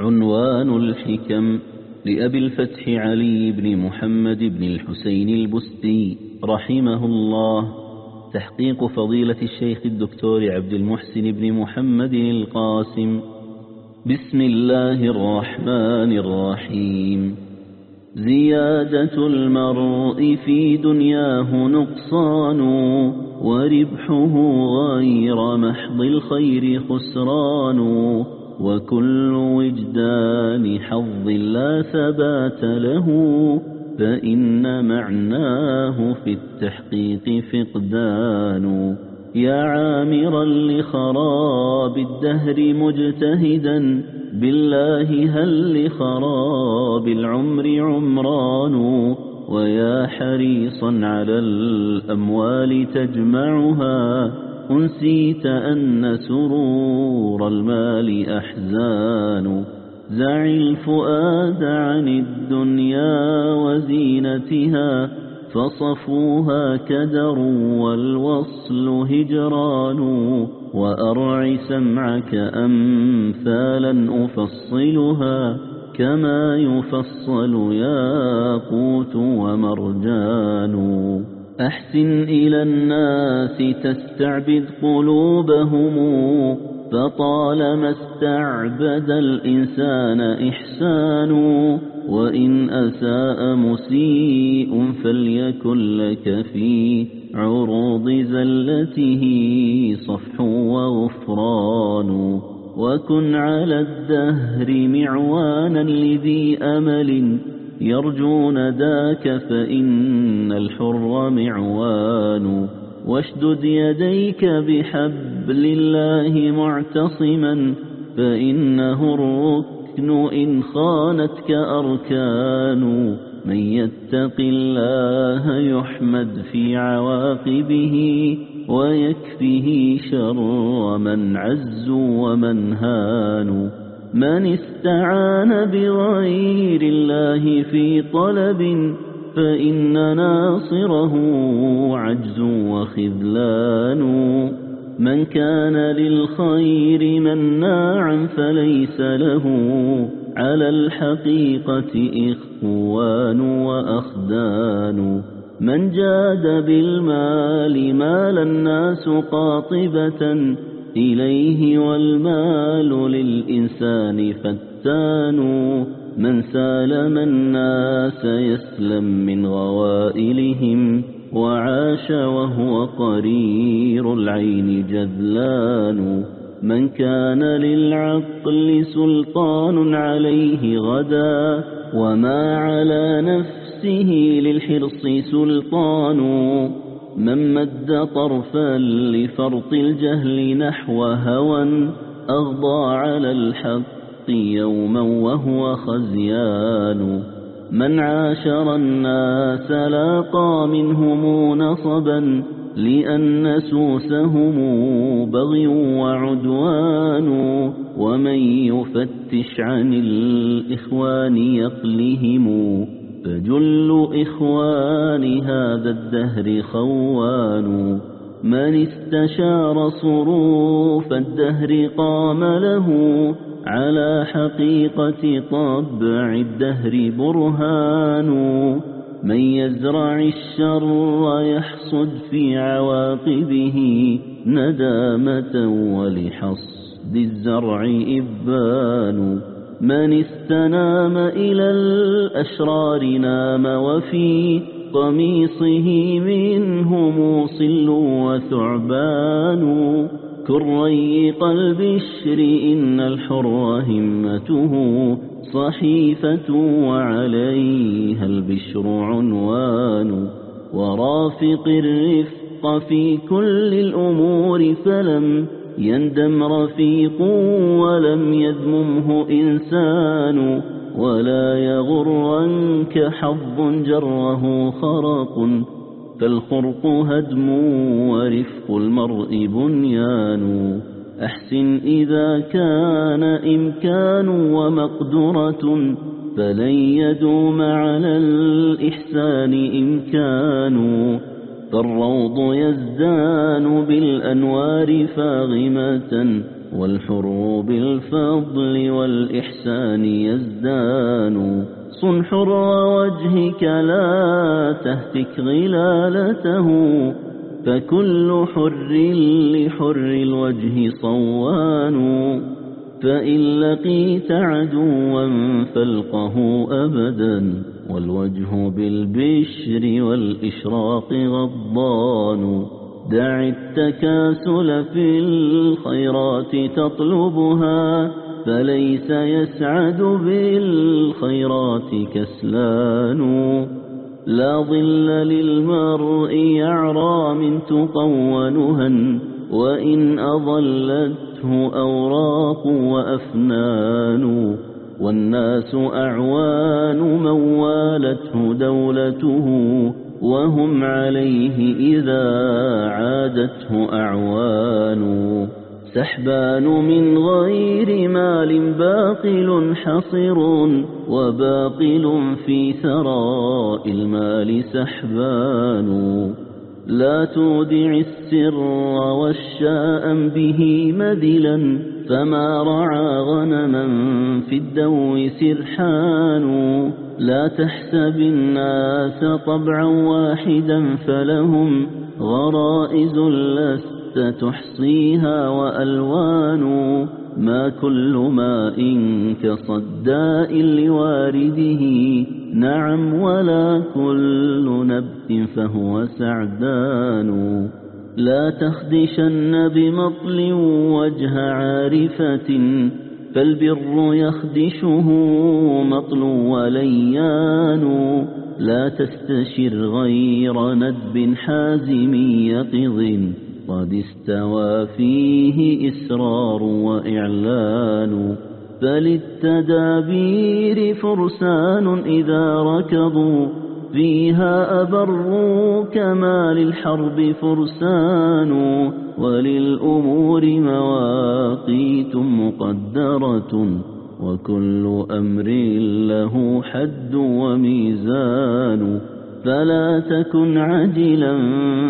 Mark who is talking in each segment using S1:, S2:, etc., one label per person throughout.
S1: عنوان الحكم لأبي الفتح علي بن محمد بن الحسين البستي رحمه الله تحقيق فضيلة الشيخ الدكتور عبد المحسن بن محمد القاسم. بسم الله الرحمن الرحيم. زيادة المرء في دنياه نقصان وربحه غير محض الخير خسران. وكل وجدان حظ لا ثبات له فإن معناه في التحقيق فقدان. يا عامرا لخراب الدهر مجتهدا بالله هل لخراب العمر عمران؟ ويا حريصا على الأموال تجمعها أنسيت أن سرور المال أحزان. زع الفؤاد عن الدنيا وزينتها فصفوها كدر والوصل هجران. وأرع سمعك أمثالا أفصلها كما يفصل ياقوت ومرجان. أحسن إلى الناس تستعبد قلوبهم فطالما استعبد الإنسان إحسان وإن أساء مسيء فليكن لك في عروض زلته صفح وغفران. وكن على الدهر معوانا لذي أمل يرجون ذاك فإن الحر معوان. واشدد يديك بحبل الله معتصما فإنه الركن إن خانتك أركان. من يتق الله يحمد في عواقبه ويكفه شر من عز ومن هان. من استعان بغير الله في طلب فإن ناصره عجز وخذلان. من كان للخير مناعا فليس له على الحقيقة إخوان وأخدان. من جاد بالمال مال الناس قاطبة إليه والمال للإنسان فتان من سالم الناس يسلم من غوائلهم وعاش وهو قرير العين جذلان من كان للعقل سلطان عليه غدا وما على نفسه للحرص سلطان من مد طرفا لفرط الجهل نحو هوى أغضى على الحق يوما وهو خزيان. من عاشر الناس لاقى منهم نصبا لأن سوسهم بغي وعدوان. ومن يفتش عن الإخوان يقلهم فجل إخوان هذا الدهر خوان. من استشار صروف الدهر قام له على حقيقة طبع الدهر برهان. من يزرع الشر يحصد في عواقبه ندامة ولحصد الزرع إبان. من استنام إلى الأشرار نام وفي قميصه منهم صل وثعبان كري قلب الشر إن الحر همته صحيفة وعليها البشر عنوان ورافق الرفق في كل الأمور فلم يندم رفيق ولم يذممه إنسان ولا يغرنك حظ جره خرق فالخرق هدم ورفق المرء بنيان. أحسن إذا كان إمكان ومقدرة. فلن يدوم على الإحسان إمكان. فالروض يزدان بالأنوار فاغمة. والحر بالفضل والإحسان يزدان. صن حر وجهك لا تهتك غلالته فكل حر لحر الوجه صوان. فإن لقيت عدوا فالقه أبدا والوجه بالبشر والإشراق غضان دع التكاسل في الخيرات تطلبها فليس يسعد بالخيرات كسلان. لا ظل للمرء يعرى من تقونها وإن أضلته أوراق وأفنان. والناس أعوان من والته دولته وهم عليه إذا عادته أعوان. سحبان من غير مال باقل حصر وباقل في ثراء المال سحبان. لا تودع السر والشاء به مذلا فما رعى غنما في الدو سرحان. لا تحسب الناس طبعا واحدا فلهم غرائز لست تحصيها وألوان. ما كل ماء كصداء لوارده نعم ولا كل نبت فهو سعدان. لا تخدشن بمطل وجه عارفة فالبر يخدشه مطل وليان. لا تستشر غير ندب حازم يقظ. قد استوى فيه إسرار وإعلان فللتدابير فرسان إذا ركضوا فيها أبروا كما للحرب فرسان وللأمور مواقيت مقدرة وكل أمر له حد وميزان. فلا تكن عجلا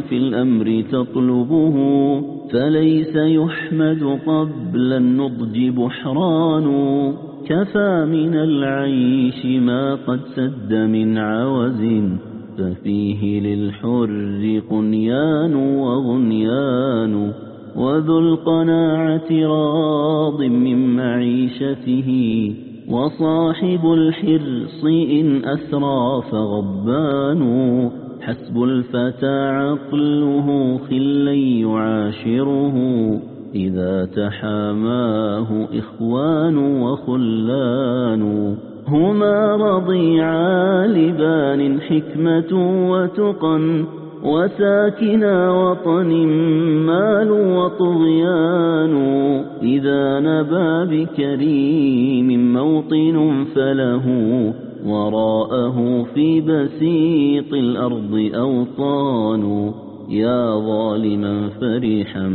S1: في الأمر تطلبه فليس يحمد قبل النضج بحران. كفى من العيش ما قد سد من عوز ففيه للحر قنيان وغنيان. وذو القناعة راض من معيشته وصاحب الحرص إن أسرى فغبان. حسب الفتى عقله خلا يعاشره. إذا تحاماه إخوان وخلان. هما رضيعا لبان حكمة وتقى وساكنا وطن مال وطغيان إذا نبى بكريم موطن فله وراءه في بسيط الأرض أوطان يا ظالما فرحا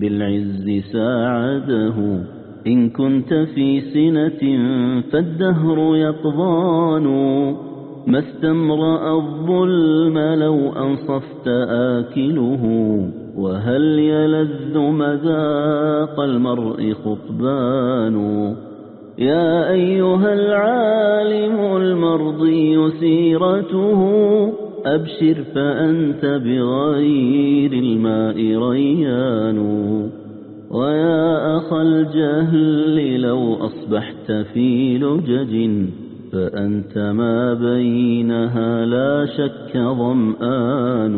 S1: بالعز ساعده إن كنت في سنة فالدهر يقضان ما استمرأ الظلم لو أنصفت آكله وهل يلذ مذاق المرء خطبان؟ يا أيها العالم المرضي سيرته أبشر فأنت بغير الماء ريان. ويا أخ الجهل لو أصبحت في لجج فأنت ما بينها لا شك ظمآن.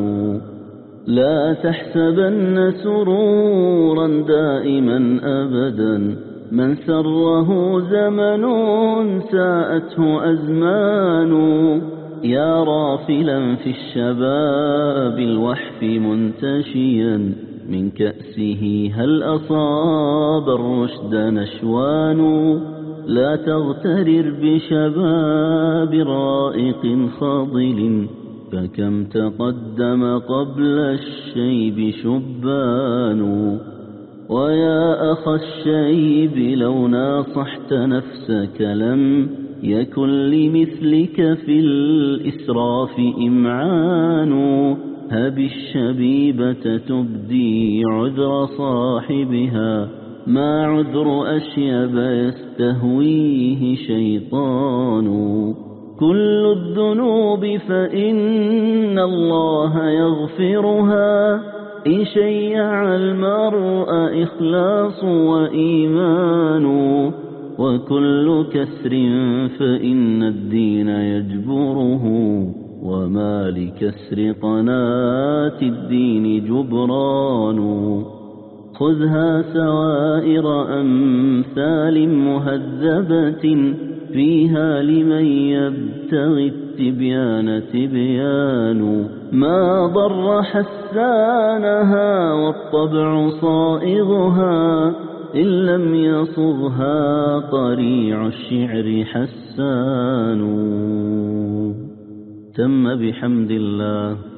S1: لا تحسبن سرورا دائما أبدا. من سره زمن ساءته أزمان. يا رافلا في الشباب الوحف منتشيا. من كأسه هل أصاب الرشد نشوان؟ لا تغترر بشباب رائق خاضل فكم تقدم قبل الشيب شبان؟ ويا أخ الشيب لو ناصحت نفسك لم يكن لمثلك في الإسراف إمعان. هب الشبيبة تبدي عذر صاحبها. ما عذر أشيب يستهويه شيطان. كل الذنوب فإن الله يغفرها. إن شيع المرء إخلاص وإيمان. وكل كسر فإن الدين يجبره. وما لكسر قناة الدين جبران. خذها سوائر أمثال مهذبة فيها لمن يبتغي التبيان تبيان ما ضر حسانها والطبع صائغها إن لم يصغها طريع الشعر حسان تم بحمد الله